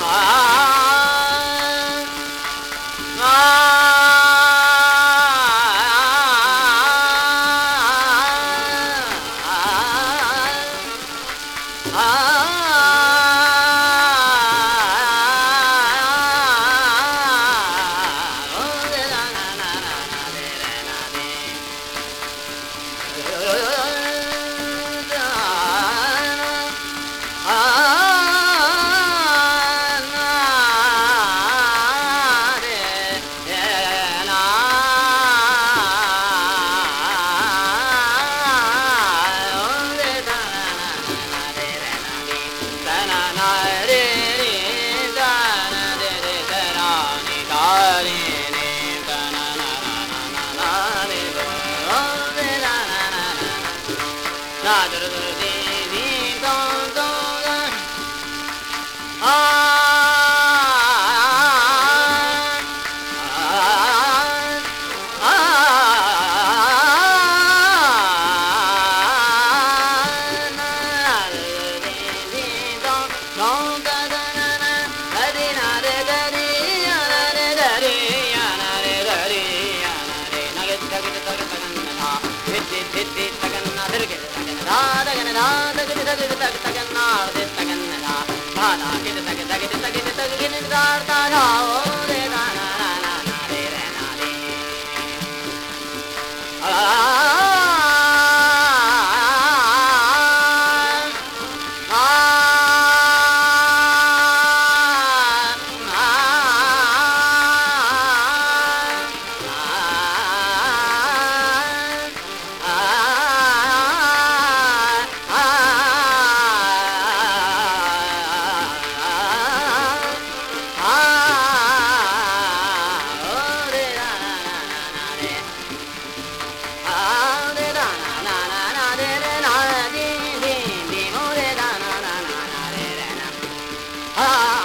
啊。da da da da തകന്ന തകന്ന തകന്ന തകന്ന തകന്ന Ah!